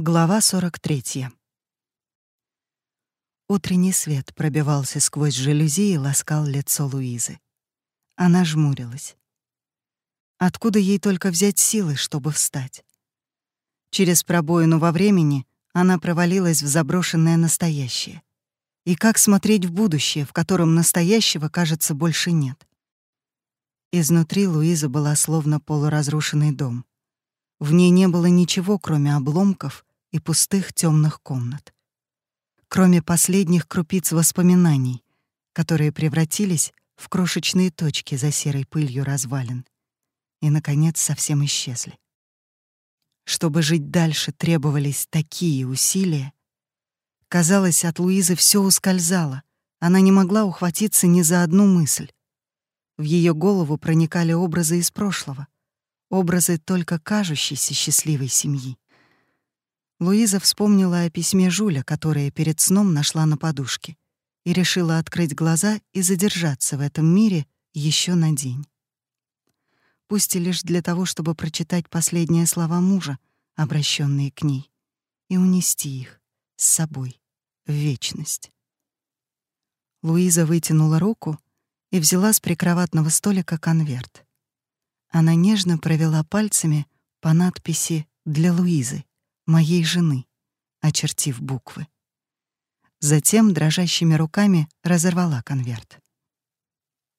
Глава 43. Утренний свет пробивался сквозь жалюзи и ласкал лицо Луизы. Она жмурилась. Откуда ей только взять силы, чтобы встать? Через пробоину во времени она провалилась в заброшенное настоящее. И как смотреть в будущее, в котором настоящего, кажется, больше нет? Изнутри Луиза была словно полуразрушенный дом. В ней не было ничего, кроме обломков и пустых темных комнат. Кроме последних крупиц воспоминаний, которые превратились в крошечные точки за серой пылью развалин и, наконец, совсем исчезли. Чтобы жить дальше, требовались такие усилия. Казалось, от Луизы все ускользало. Она не могла ухватиться ни за одну мысль. В ее голову проникали образы из прошлого, образы только кажущейся счастливой семьи. Луиза вспомнила о письме Жуля, которое перед сном нашла на подушке, и решила открыть глаза и задержаться в этом мире еще на день. Пусть и лишь для того, чтобы прочитать последние слова мужа, обращенные к ней, и унести их с собой в вечность. Луиза вытянула руку и взяла с прикроватного столика конверт. Она нежно провела пальцами по надписи «Для Луизы» моей жены, очертив буквы. Затем дрожащими руками разорвала конверт.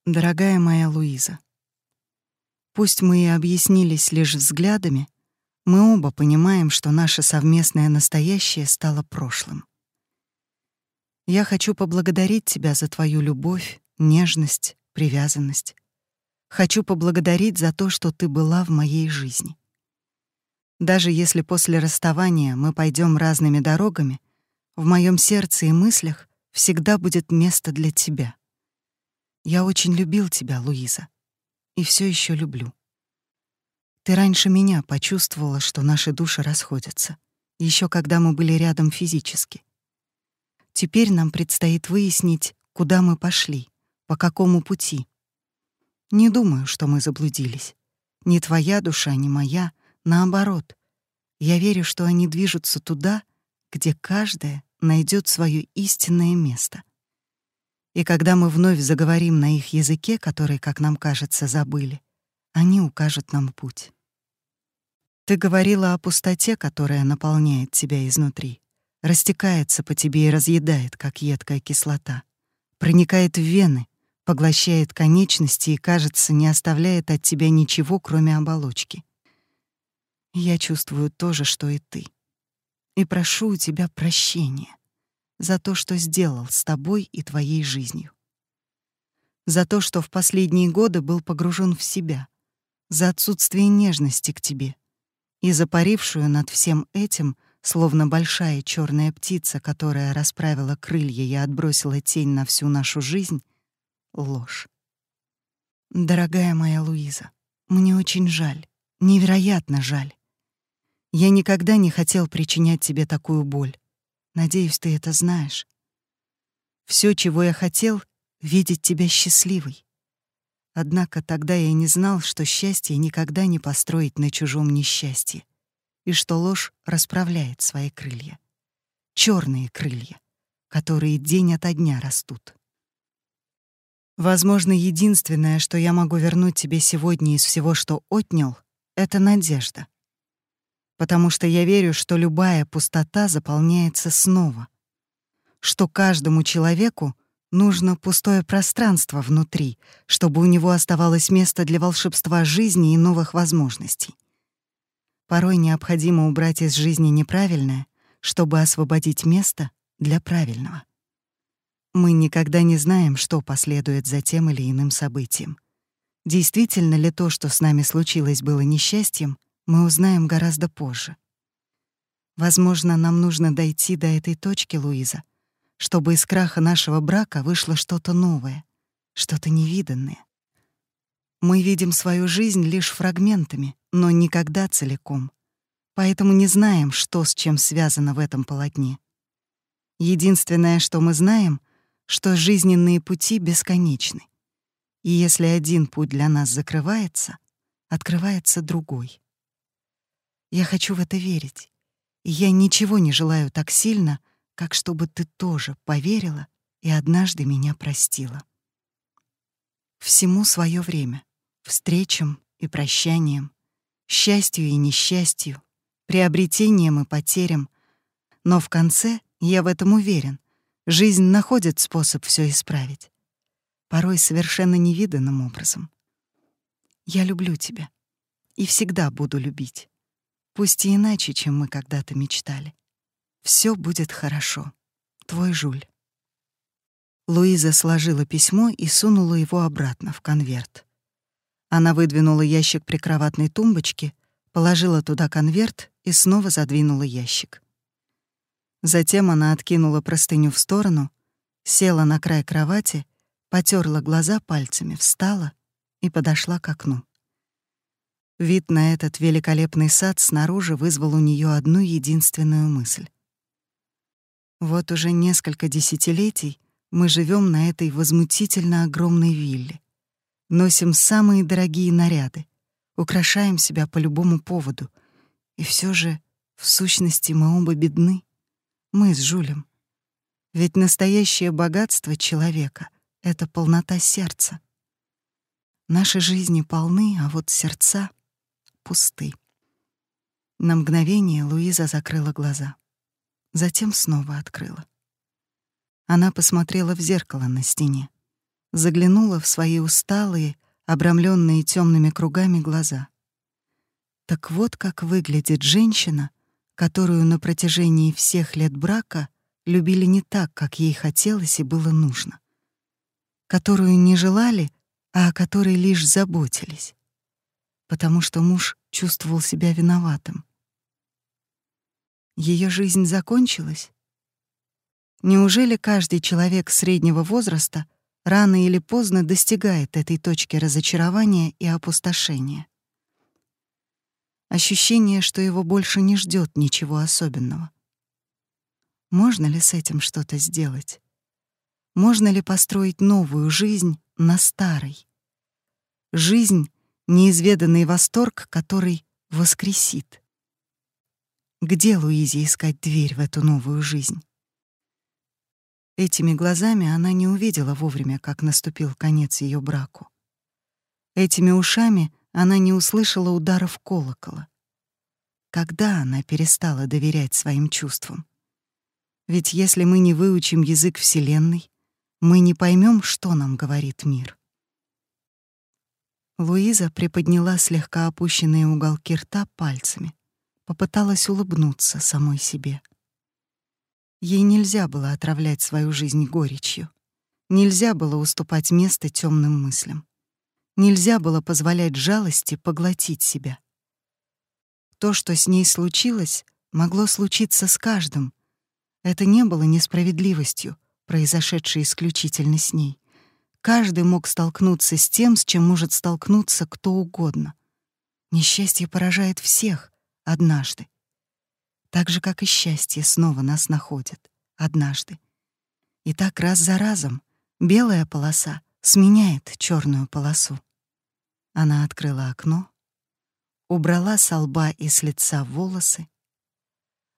Дорогая моя Луиза, пусть мы и объяснились лишь взглядами, мы оба понимаем, что наше совместное настоящее стало прошлым. Я хочу поблагодарить тебя за твою любовь, нежность, привязанность. Хочу поблагодарить за то, что ты была в моей жизни. Даже если после расставания мы пойдем разными дорогами, в моем сердце и мыслях всегда будет место для тебя. Я очень любил тебя, Луиза, и все еще люблю. Ты раньше меня почувствовала, что наши души расходятся, еще когда мы были рядом физически. Теперь нам предстоит выяснить, куда мы пошли, по какому пути. Не думаю, что мы заблудились. Ни твоя душа, ни моя Наоборот, я верю, что они движутся туда, где каждая найдет свое истинное место. И когда мы вновь заговорим на их языке, который, как нам кажется, забыли, они укажут нам путь. Ты говорила о пустоте, которая наполняет тебя изнутри, растекается по тебе и разъедает, как едкая кислота, проникает в вены, поглощает конечности и, кажется, не оставляет от тебя ничего, кроме оболочки. Я чувствую то же, что и ты. И прошу у тебя прощения за то, что сделал с тобой и твоей жизнью. За то, что в последние годы был погружен в себя, за отсутствие нежности к тебе и за парившую над всем этим, словно большая черная птица, которая расправила крылья и отбросила тень на всю нашу жизнь, ложь. Дорогая моя Луиза, мне очень жаль, невероятно жаль. Я никогда не хотел причинять тебе такую боль. Надеюсь, ты это знаешь. Все, чего я хотел, — видеть тебя счастливой. Однако тогда я не знал, что счастье никогда не построить на чужом несчастье, и что ложь расправляет свои крылья. черные крылья, которые день ото дня растут. Возможно, единственное, что я могу вернуть тебе сегодня из всего, что отнял, — это надежда потому что я верю, что любая пустота заполняется снова, что каждому человеку нужно пустое пространство внутри, чтобы у него оставалось место для волшебства жизни и новых возможностей. Порой необходимо убрать из жизни неправильное, чтобы освободить место для правильного. Мы никогда не знаем, что последует за тем или иным событием. Действительно ли то, что с нами случилось, было несчастьем — мы узнаем гораздо позже. Возможно, нам нужно дойти до этой точки, Луиза, чтобы из краха нашего брака вышло что-то новое, что-то невиданное. Мы видим свою жизнь лишь фрагментами, но никогда целиком. Поэтому не знаем, что с чем связано в этом полотне. Единственное, что мы знаем, что жизненные пути бесконечны. И если один путь для нас закрывается, открывается другой. Я хочу в это верить. И я ничего не желаю так сильно, как чтобы ты тоже поверила и однажды меня простила. Всему свое время, встречам и прощаниям, счастью и несчастью, приобретениям и потерям. Но в конце, я в этом уверен, жизнь находит способ все исправить. Порой совершенно невиданным образом. Я люблю тебя и всегда буду любить. Пусть и иначе, чем мы когда-то мечтали. Все будет хорошо. Твой Жуль. Луиза сложила письмо и сунула его обратно в конверт. Она выдвинула ящик прикроватной тумбочки, положила туда конверт и снова задвинула ящик. Затем она откинула простыню в сторону, села на край кровати, потерла глаза пальцами, встала и подошла к окну. Вид на этот великолепный сад снаружи вызвал у нее одну единственную мысль. Вот уже несколько десятилетий мы живем на этой возмутительно огромной вилле. Носим самые дорогие наряды, украшаем себя по любому поводу. И все же, в сущности, мы оба бедны. Мы с Жулем. Ведь настоящее богатство человека — это полнота сердца. Наши жизни полны, а вот сердца пусты. На мгновение Луиза закрыла глаза. Затем снова открыла. Она посмотрела в зеркало на стене, заглянула в свои усталые, обрамленные темными кругами глаза. Так вот как выглядит женщина, которую на протяжении всех лет брака любили не так, как ей хотелось и было нужно, которую не желали, а о которой лишь заботились, потому что муж чувствовал себя виноватым. Ее жизнь закончилась, Неужели каждый человек среднего возраста рано или поздно достигает этой точки разочарования и опустошения? Ощущение, что его больше не ждет ничего особенного. Можно ли с этим что-то сделать? Можно ли построить новую жизнь на старой? Жизнь — неизведанный восторг, который воскресит. Где Луизе искать дверь в эту новую жизнь? Этими глазами она не увидела вовремя, как наступил конец ее браку. Этими ушами она не услышала ударов колокола. Когда она перестала доверять своим чувствам? Ведь если мы не выучим язык Вселенной, мы не поймем, что нам говорит мир. Луиза приподняла слегка опущенные уголки рта пальцами, попыталась улыбнуться самой себе. Ей нельзя было отравлять свою жизнь горечью. Нельзя было уступать место темным мыслям. Нельзя было позволять жалости поглотить себя. То, что с ней случилось, могло случиться с каждым. Это не было несправедливостью, произошедшей исключительно с ней. Каждый мог столкнуться с тем, с чем может столкнуться кто угодно. Несчастье поражает всех однажды так же, как и счастье снова нас находит однажды. И так раз за разом белая полоса сменяет черную полосу. Она открыла окно, убрала с лба и с лица волосы.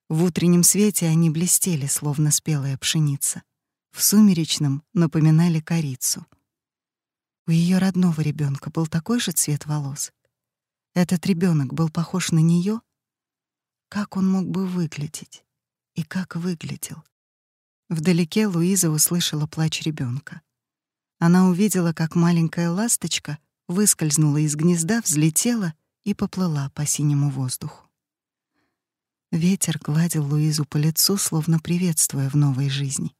В утреннем свете они блестели, словно спелая пшеница. В сумеречном напоминали корицу. У ее родного ребенка был такой же цвет волос. Этот ребенок был похож на нее как он мог бы выглядеть? И как выглядел? Вдалеке Луиза услышала плач ребенка. Она увидела, как маленькая ласточка выскользнула из гнезда, взлетела и поплыла по синему воздуху. Ветер гладил Луизу по лицу, словно приветствуя в новой жизни.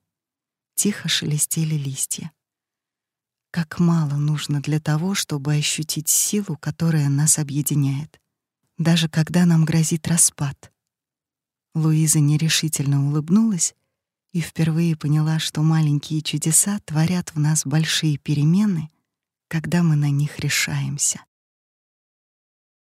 Тихо шелестели листья. Как мало нужно для того, чтобы ощутить силу, которая нас объединяет даже когда нам грозит распад. Луиза нерешительно улыбнулась и впервые поняла, что маленькие чудеса творят в нас большие перемены, когда мы на них решаемся.